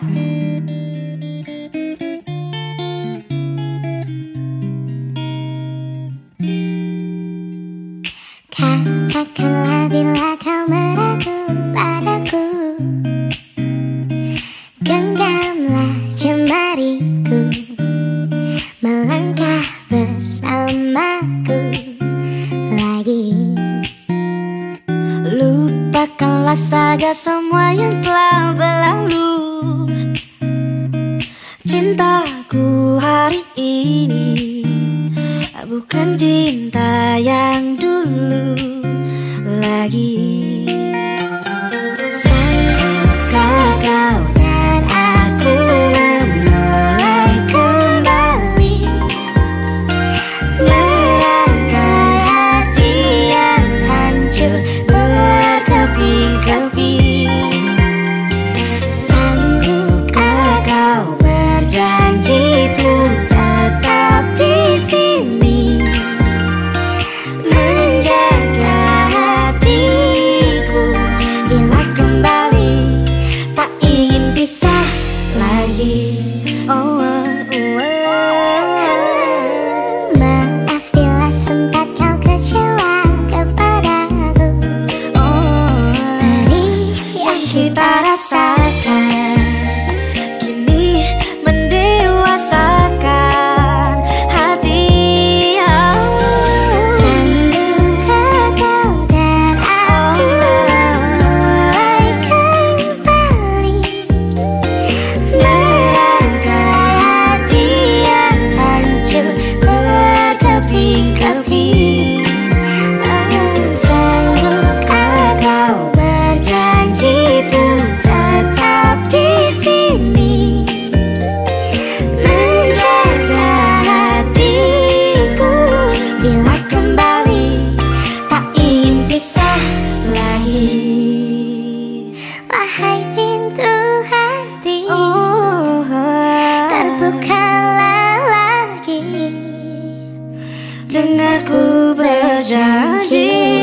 Katakanlah bila kau meragu padaku Genggamlah jemariku Melangkah bersamaku lagi. Lupakanlah saja semua yang telah berlalu. Bukan cinta yang dulu lagi Wahai pintu hati oh, ah. Terbukalah lagi. Dengarku berjanji.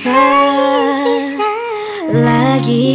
bisa lagi.